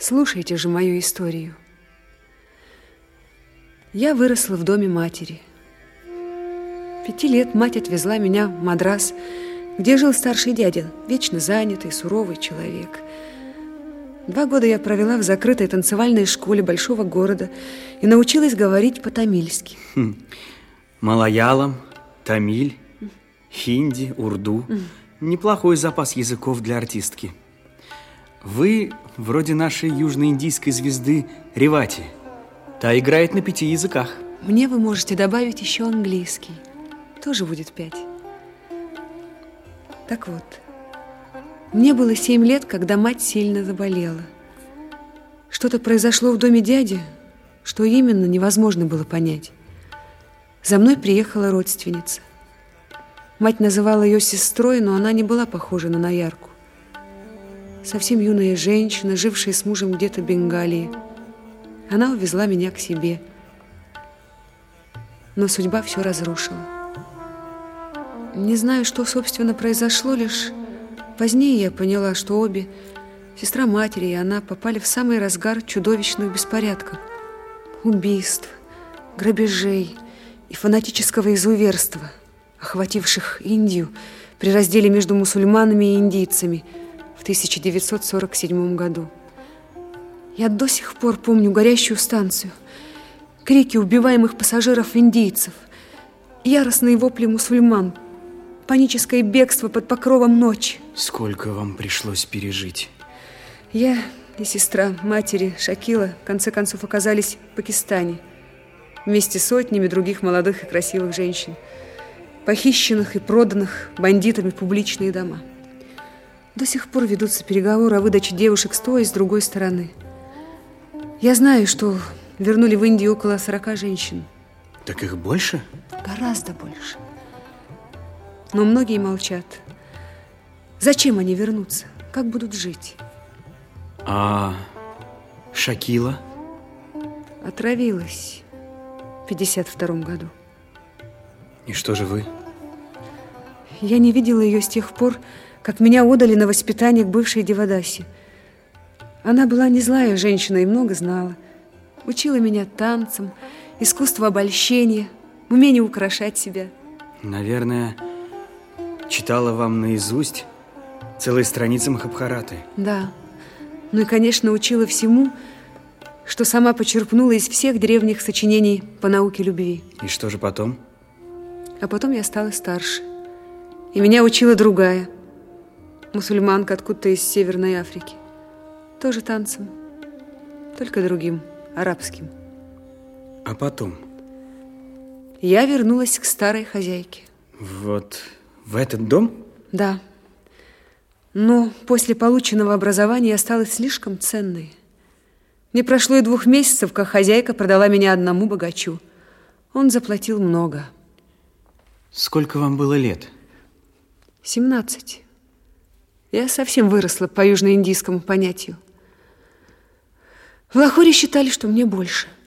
Слушайте же мою историю. Я выросла в доме матери. Пяти лет мать отвезла меня в Мадрас, где жил старший дядя, вечно занятый, суровый человек. Два года я провела в закрытой танцевальной школе большого города и научилась говорить по-тамильски. Хм. Малаялам, тамиль, хинди, урду. Неплохой запас языков для артистки. Вы вроде нашей южноиндийской звезды Ревати. Та играет на пяти языках. Мне вы можете добавить еще английский. Тоже будет пять. Так вот, мне было семь лет, когда мать сильно заболела. Что-то произошло в доме дяди, что именно невозможно было понять. За мной приехала родственница. Мать называла ее сестрой, но она не была похожа на Наярку. Совсем юная женщина, жившая с мужем где-то в Бенгалии. Она увезла меня к себе. Но судьба все разрушила. Не знаю, что, собственно, произошло, лишь позднее я поняла, что обе, сестра матери и она, попали в самый разгар чудовищных беспорядков. Убийств, грабежей и фанатического изуверства, охвативших Индию при разделе между мусульманами и индийцами в 1947 году. Я до сих пор помню горящую станцию, крики убиваемых пассажиров индийцев, яростные вопли мусульман, паническое бегство под покровом ночи. Сколько вам пришлось пережить? Я и сестра матери Шакила в конце концов оказались в Пакистане вместе с сотнями других молодых и красивых женщин, похищенных и проданных бандитами в публичные дома. До сих пор ведутся переговоры о выдаче девушек с той и с другой стороны. Я знаю, что вернули в Индию около 40 женщин. Так их больше? Гораздо больше. Но многие молчат. Зачем они вернутся? Как будут жить? А Шакила? Отравилась в 52 году. И что же вы? Я не видела ее с тех пор, как меня отдали на воспитание к бывшей Девадасе. Она была не злая женщина и много знала. Учила меня танцам, искусству обольщения, умению украшать себя. Наверное, Читала вам наизусть целые страницы Махабхараты. Да. Ну и, конечно, учила всему, что сама почерпнула из всех древних сочинений по науке любви. И что же потом? А потом я стала старше. И меня учила другая, мусульманка откуда-то из Северной Африки. Тоже танцем, только другим, арабским. А потом? Я вернулась к старой хозяйке. Вот в этот дом? Да. Но после полученного образования я стала слишком ценной. Не прошло и двух месяцев, как хозяйка продала меня одному богачу. Он заплатил много. Сколько вам было лет? Семнадцать. Я совсем выросла по южноиндийскому понятию. В Лахоре считали, что мне больше –